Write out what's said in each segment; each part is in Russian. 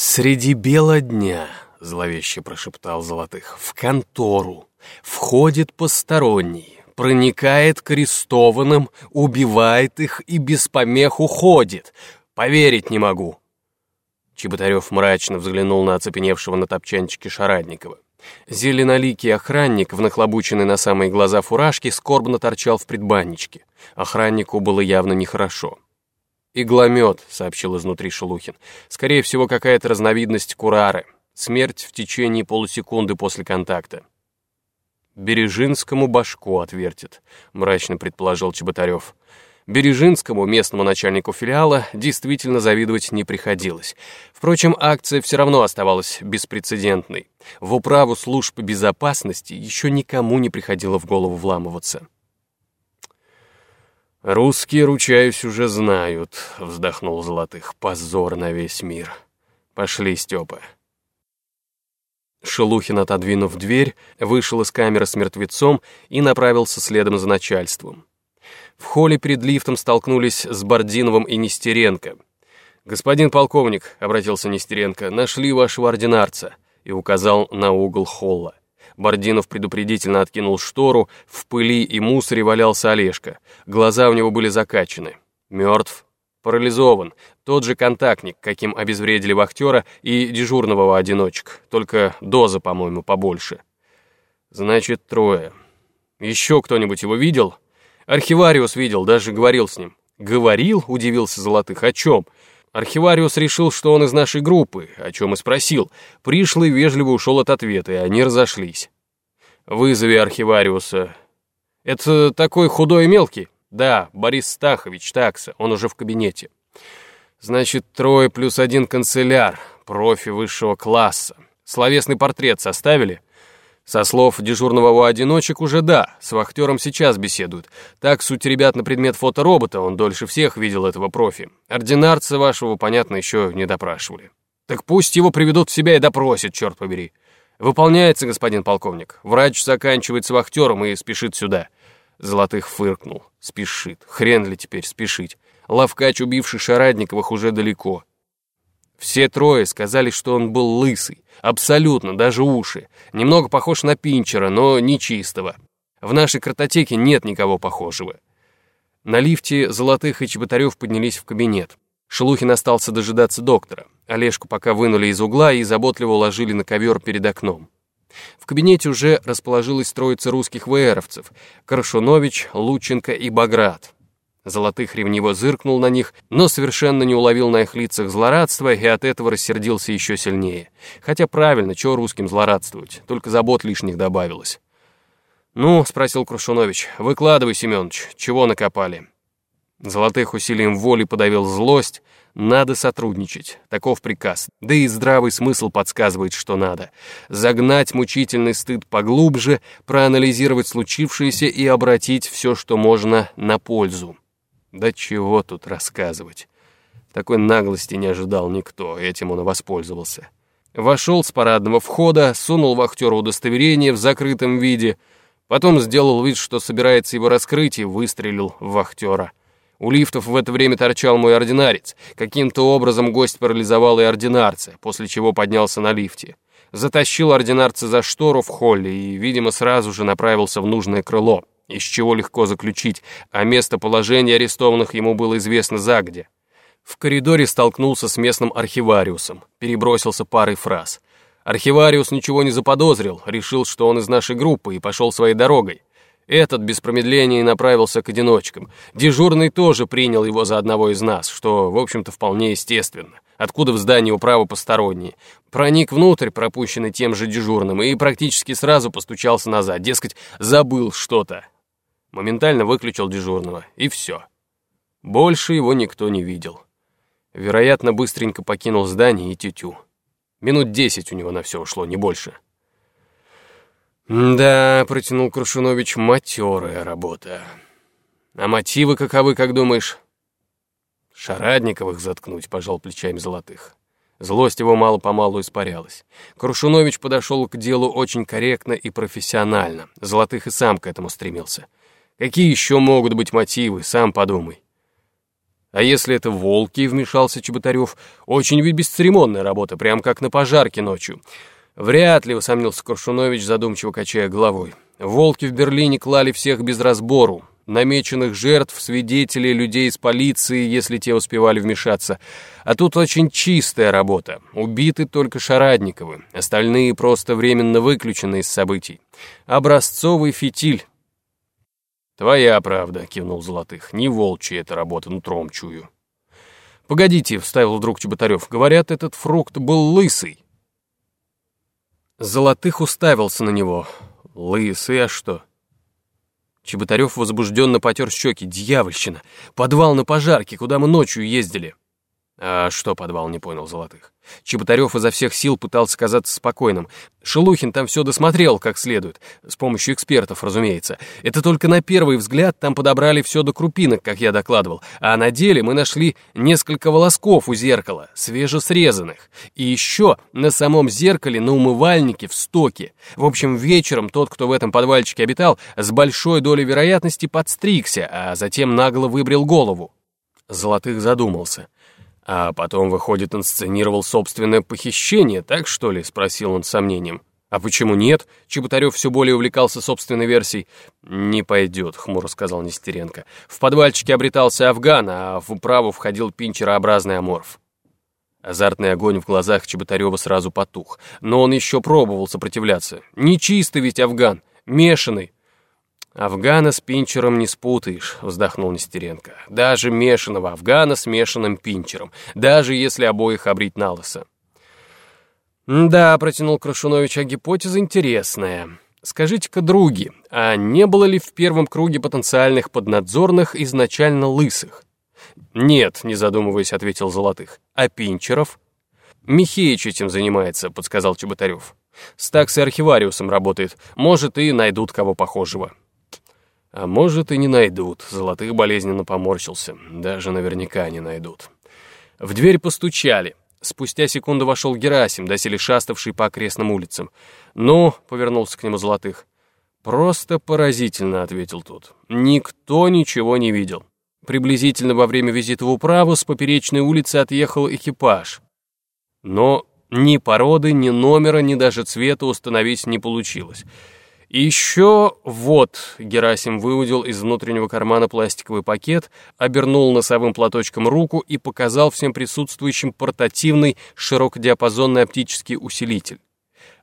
«Среди бела дня», — зловеще прошептал Золотых, — «в контору входит посторонний, проникает к арестованным, убивает их и без помех уходит. Поверить не могу». Чеботарев мрачно взглянул на оцепеневшего на топчанчике Шарадникова. Зеленоликий охранник, в нахлобученной на самые глаза фуражке, скорбно торчал в предбанничке. Охраннику было явно нехорошо. «Игломет», — сообщил изнутри Шелухин. «Скорее всего, какая-то разновидность курары. Смерть в течение полусекунды после контакта». «Бережинскому башку отвертит», — мрачно предположил Чеботарев. Бережинскому, местному начальнику филиала, действительно завидовать не приходилось. Впрочем, акция все равно оставалась беспрецедентной. В управу служб безопасности еще никому не приходило в голову вламываться. «Русские, ручаюсь, уже знают», — вздохнул Золотых. «Позор на весь мир. Пошли, Степа». Шелухин, отодвинув дверь, вышел из камеры с мертвецом и направился следом за начальством. В холле перед лифтом столкнулись с Бординовым и Нестеренко. «Господин полковник», — обратился Нестеренко, — «нашли вашего ординарца» и указал на угол холла. Бординов предупредительно откинул штору, в пыли и мусоре валялся Олежка. Глаза у него были закачаны. Мертв, парализован. Тот же контактник, каким обезвредили вахтера и дежурного одиночек, только доза, по-моему, побольше. Значит, трое. Еще кто-нибудь его видел? Архивариус видел, даже говорил с ним. «Говорил?» — удивился Золотых. «О чем?» Архивариус решил, что он из нашей группы, о чем и спросил. Пришлый вежливо ушел от ответа, и они разошлись. «Вызови архивариуса». «Это такой худой и мелкий?» «Да, Борис Стахович, такса, он уже в кабинете». «Значит, трое плюс один канцеляр, профи высшего класса. Словесный портрет составили?» Со слов дежурного у одиночек уже да, с вахтером сейчас беседуют. Так суть ребят на предмет фоторобота, он дольше всех видел этого профи. Ординарца вашего, понятно, еще не допрашивали. Так пусть его приведут в себя и допросят, черт побери. Выполняется, господин полковник. Врач заканчивает с вахтером и спешит сюда. Золотых фыркнул. Спешит. Хрен ли теперь спешить? Лавкач, убивший Шарадниковых, уже далеко. Все трое сказали, что он был лысый, абсолютно, даже уши. Немного похож на Пинчера, но не чистого. В нашей картотеке нет никого похожего. На лифте Золотых и Чеботарев поднялись в кабинет. Шелухин остался дожидаться доктора. Олежку пока вынули из угла и заботливо уложили на ковер перед окном. В кабинете уже расположилась троица русских ВРовцев — Крашунович, Лученко и Баграт. Золотых ревниво зыркнул на них, но совершенно не уловил на их лицах злорадства и от этого рассердился еще сильнее. Хотя правильно, чего русским злорадствовать, только забот лишних добавилось. «Ну», — спросил Крушунович, — «выкладывай, Семенович, чего накопали?» Золотых усилием воли подавил злость. Надо сотрудничать, таков приказ. Да и здравый смысл подсказывает, что надо. Загнать мучительный стыд поглубже, проанализировать случившееся и обратить все, что можно, на пользу. Да чего тут рассказывать. Такой наглости не ожидал никто, этим он и воспользовался. Вошел с парадного входа, сунул вахтеру удостоверение в закрытом виде, потом сделал вид, что собирается его раскрыть, и выстрелил в вахтера. У лифтов в это время торчал мой ординарец. Каким-то образом гость парализовал и ординарца, после чего поднялся на лифте. Затащил ординарца за штору в холле и, видимо, сразу же направился в нужное крыло из чего легко заключить, а местоположение арестованных ему было известно загде. В коридоре столкнулся с местным архивариусом, перебросился парой фраз. Архивариус ничего не заподозрил, решил, что он из нашей группы и пошел своей дорогой. Этот без промедления направился к одиночкам. Дежурный тоже принял его за одного из нас, что, в общем-то, вполне естественно. Откуда в здании управы посторонние? Проник внутрь, пропущенный тем же дежурным, и практически сразу постучался назад. Дескать, забыл что-то. Моментально выключил дежурного, и все. Больше его никто не видел. Вероятно, быстренько покинул здание и тютю. Минут десять у него на все ушло, не больше. «Да», — протянул Крушунович, — «матерая работа». «А мотивы каковы, как думаешь?» «Шарадниковых заткнуть», — пожал плечами Золотых. Злость его мало-помалу испарялась. Крушунович подошел к делу очень корректно и профессионально. Золотых и сам к этому стремился. Какие еще могут быть мотивы, сам подумай. А если это волки, вмешался Чеботарев, очень ведь бесцеремонная работа, прям как на пожарке ночью. Вряд ли, усомнился Коршунович, задумчиво качая головой. Волки в Берлине клали всех без разбору. Намеченных жертв, свидетелей, людей из полиции, если те успевали вмешаться. А тут очень чистая работа. Убиты только Шарадниковы. Остальные просто временно выключены из событий. Образцовый фитиль. «Твоя правда», — кивнул Золотых. «Не волчья эта работа, нутром чую». «Погодите», — вставил вдруг Чеботарев. «Говорят, этот фрукт был лысый». Золотых уставился на него. «Лысый, а что?» Чеботарев возбужденно потер щеки. «Дьявольщина! Подвал на пожарке, куда мы ночью ездили!» «А что подвал?» — не понял Золотых. Чеботарев изо всех сил пытался казаться спокойным. Шелухин там все досмотрел как следует, с помощью экспертов, разумеется. Это только на первый взгляд там подобрали все до крупинок, как я докладывал, а на деле мы нашли несколько волосков у зеркала, свежесрезанных. И еще на самом зеркале на умывальнике в стоке. В общем, вечером тот, кто в этом подвальчике обитал, с большой долей вероятности подстригся, а затем нагло выбрил голову. Золотых задумался. А потом, выходит, инсценировал собственное похищение, так что ли?» — спросил он с сомнением. «А почему нет?» — Чеботарев все более увлекался собственной версией. «Не пойдет», — хмуро сказал Нестеренко. «В подвальчике обретался афган, а в управу входил пинчерообразный аморф». Азартный огонь в глазах Чеботарева сразу потух, но он еще пробовал сопротивляться. «Нечистый ведь афган, мешанный, «Афгана с пинчером не спутаешь», — вздохнул Нестеренко. «Даже мешаного афгана с мешанным пинчером, даже если обоих обрить на лысо». «Да», — протянул Крашунович, — «а гипотеза интересная. Скажите-ка, други, а не было ли в первом круге потенциальных поднадзорных изначально лысых?» «Нет», — не задумываясь, ответил Золотых. «А Пинчеров?» «Михеич этим занимается», — подсказал Чеботарев. «С таксой архивариусом работает. Может, и найдут кого похожего». А может и не найдут. Золотых болезненно поморщился. Даже наверняка не найдут. В дверь постучали. Спустя секунду вошел Герасим, доселе шаставший по окрестным улицам. «Ну», — повернулся к нему Золотых. «Просто поразительно», — ответил тот. «Никто ничего не видел. Приблизительно во время визита в управу с поперечной улицы отъехал экипаж. Но ни породы, ни номера, ни даже цвета установить не получилось. Еще вот, Герасим выудил из внутреннего кармана пластиковый пакет, обернул носовым платочком руку и показал всем присутствующим портативный широкодиапазонный оптический усилитель.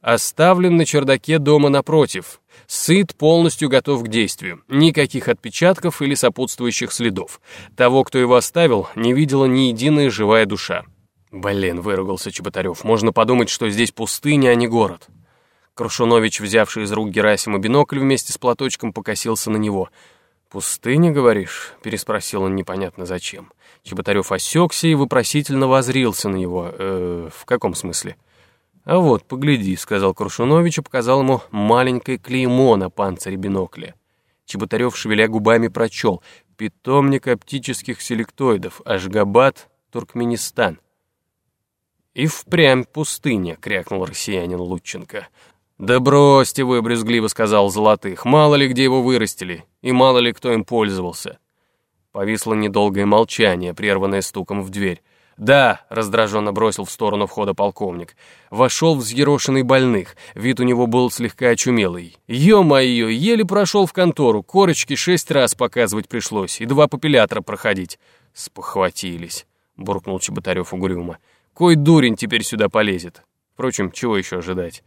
Оставлен на чердаке дома напротив. Сыт, полностью готов к действию. Никаких отпечатков или сопутствующих следов. Того, кто его оставил, не видела ни единая живая душа. «Блин», — выругался Чеботарев, — «можно подумать, что здесь пустыня, а не город». Крушунович, взявший из рук Герасима бинокль вместе с платочком, покосился на него. «Пустыня, говоришь?» — переспросил он непонятно зачем. Чеботарев осекся и вопросительно возрился на него. «Э, «В каком смысле?» «А вот, погляди», — сказал Крушунович и показал ему маленькое клеймо на панцире бинокля. Чеботарев, шевеля губами, прочел «Питомник оптических селектоидов, Ашгабад, Туркменистан». «И впрямь пустыня», — крякнул россиянин Лученко. «Да бросьте вы», — брюзгливо сказал Золотых, «мало ли где его вырастили, и мало ли кто им пользовался». Повисло недолгое молчание, прерванное стуком в дверь. «Да», — раздраженно бросил в сторону входа полковник. Вошел взъерошенный больных, вид у него был слегка очумелый. «Ё-моё, еле прошел в контору, корочки шесть раз показывать пришлось, и два папиллятора проходить». «Спохватились», — буркнул Чеботарев угрюмо. «Кой дурень теперь сюда полезет?» Впрочем, чего еще ожидать?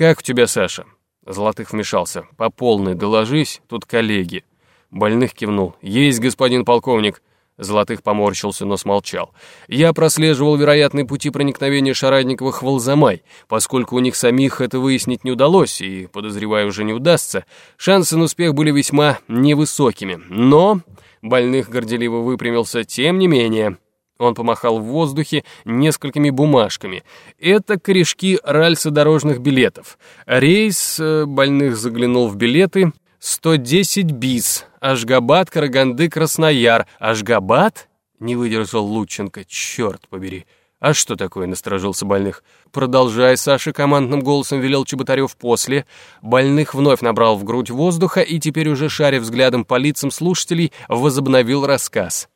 «Как у тебя, Саша?» Золотых вмешался. «По полной доложись, тут коллеги». Больных кивнул. «Есть, господин полковник». Золотых поморщился, но смолчал. «Я прослеживал вероятные пути проникновения Шарадниковых в Волзамай. Поскольку у них самих это выяснить не удалось, и, подозреваю, уже не удастся, шансы на успех были весьма невысокими. Но...» Больных горделиво выпрямился. «Тем не менее...» Он помахал в воздухе несколькими бумажками. Это корешки ральса дорожных билетов. Рейс э, больных заглянул в билеты. 110 бис. Ашгабад, Караганды, Краснояр. Ашгабад? Не выдержал Лученко. Черт побери. «А что такое?» — насторожился больных. «Продолжай, Саша», — командным голосом велел Чеботарев после. Больных вновь набрал в грудь воздуха и теперь уже, шаря взглядом по лицам слушателей, возобновил рассказ.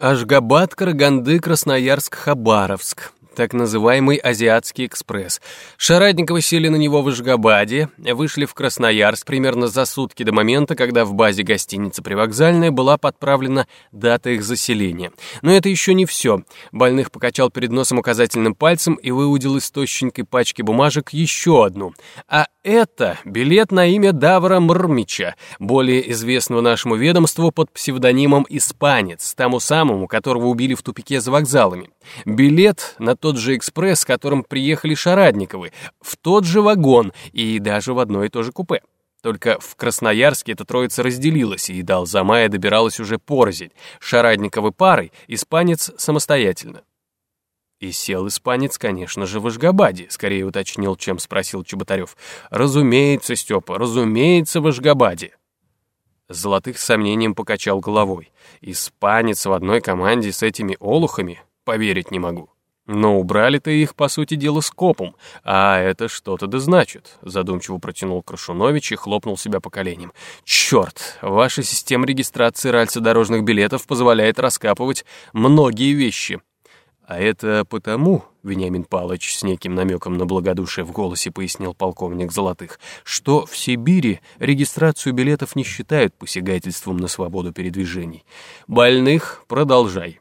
Ашгабад, Караганды, Красноярск, Хабаровск так называемый Азиатский экспресс. Шарадниковы сели на него в Ижгабаде, вышли в Красноярск примерно за сутки до момента, когда в базе гостиницы «Привокзальная» была подправлена дата их заселения. Но это еще не все. Больных покачал перед носом указательным пальцем и выудил из тощенькой пачки бумажек еще одну. А это билет на имя Давра Мрмича, более известного нашему ведомству под псевдонимом «Испанец», тому самому, которого убили в тупике за вокзалами. Билет на тот же экспресс, которым приехали Шарадниковы, в тот же вагон и даже в одно и то же купе. Только в Красноярске эта троица разделилась, и до Алзамая добиралась уже порознь. Шарадниковы парой, испанец самостоятельно. И сел испанец, конечно же, в Ашгабаде, скорее уточнил, чем спросил Чеботарев. Разумеется, Степа, разумеется, в Ашгабаде. Золотых с сомнением покачал головой. Испанец в одной команде с этими олухами? Поверить не могу. Но убрали-то их, по сути дела, скопом, а это что-то да значит, задумчиво протянул Крашунович и хлопнул себя по коленям. Черт, ваша система регистрации ральса дорожных билетов позволяет раскапывать многие вещи. «А это потому, — Вениамин Палыч с неким намеком на благодушие в голосе пояснил полковник Золотых, что в Сибири регистрацию билетов не считают посягательством на свободу передвижений. Больных продолжай».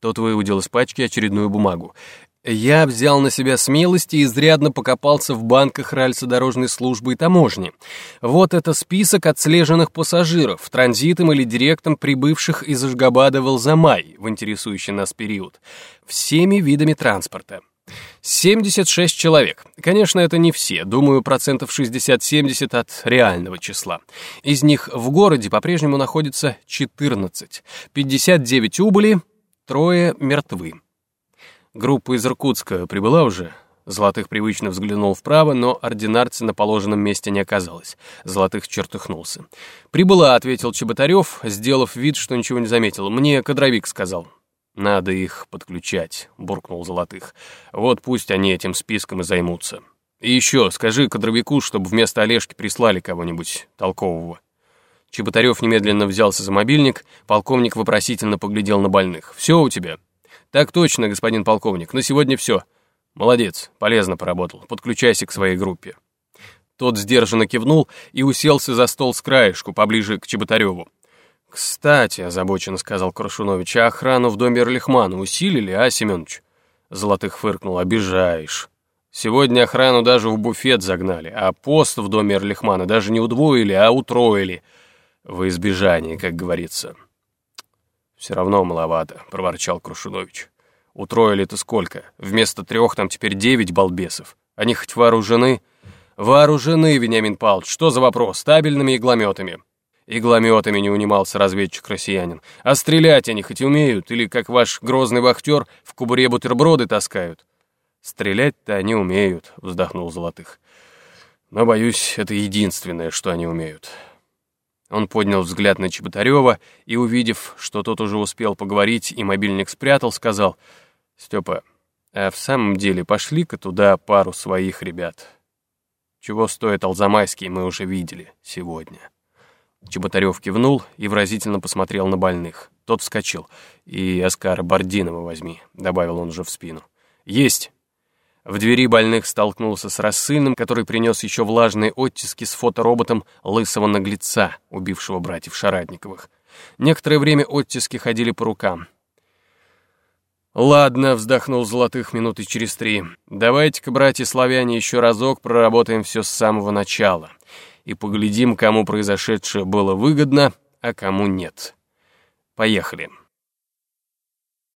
Тот выудил из пачки очередную бумагу. Я взял на себя смелость и изрядно покопался в банках рельсодорожной службы и таможни. Вот это список отслеженных пассажиров, транзитом или директом прибывших из Ашгабада в Алзамай в интересующий нас период, всеми видами транспорта. 76 человек. Конечно, это не все, думаю, процентов 60-70 от реального числа. Из них в городе по-прежнему находится 14. 59 убыли, трое мертвы. Группа из Иркутска прибыла уже? Золотых привычно взглянул вправо, но ординарца на положенном месте не оказалось. Золотых чертыхнулся. «Прибыла», — ответил Чеботарев, сделав вид, что ничего не заметил. «Мне кадровик сказал». «Надо их подключать», — буркнул Золотых. «Вот пусть они этим списком и займутся. И еще скажи кадровику, чтобы вместо Олежки прислали кого-нибудь толкового». Чеботарев немедленно взялся за мобильник, полковник вопросительно поглядел на больных. «Все у тебя?» «Так точно, господин полковник, на сегодня все. Молодец, полезно поработал. Подключайся к своей группе». Тот сдержанно кивнул и уселся за стол с краешку, поближе к Чеботареву. «Кстати», — озабоченно сказал Крашунович, «а охрану в доме Эрлихмана усилили, а, Семенович?» Золотых фыркнул, «обижаешь». Сегодня охрану даже в буфет загнали, а пост в доме Эрлихмана даже не удвоили, а утроили. Во избежание, как говорится. «Все равно маловато», — проворчал Крушунович. «Утроили-то сколько? Вместо трех там теперь девять балбесов. Они хоть вооружены?» «Вооружены, Вениамин Павлович. Что за вопрос? Стабильными иглометами». Иглометами не унимался разведчик-россиянин. «А стрелять они хоть умеют? Или, как ваш грозный вахтер, в кубуре бутерброды таскают?» «Стрелять-то они умеют», — вздохнул Золотых. «Но, боюсь, это единственное, что они умеют. Он поднял взгляд на Чеботарева и, увидев, что тот уже успел поговорить и мобильник спрятал, сказал, «Степа, а в самом деле пошли-ка туда пару своих ребят. Чего стоит Алзамайский, мы уже видели сегодня». Чеботарев кивнул и выразительно посмотрел на больных. Тот вскочил. «И Оскара Бординова возьми», — добавил он уже в спину. «Есть!» В двери больных столкнулся с рассыльным, который принес еще влажные оттиски с фотороботом лысого наглеца, убившего братьев Шарадниковых. Некоторое время оттиски ходили по рукам. «Ладно», — вздохнул Золотых минуты через три. «Давайте-ка, братья-славяне, еще разок проработаем все с самого начала и поглядим, кому произошедшее было выгодно, а кому нет. Поехали».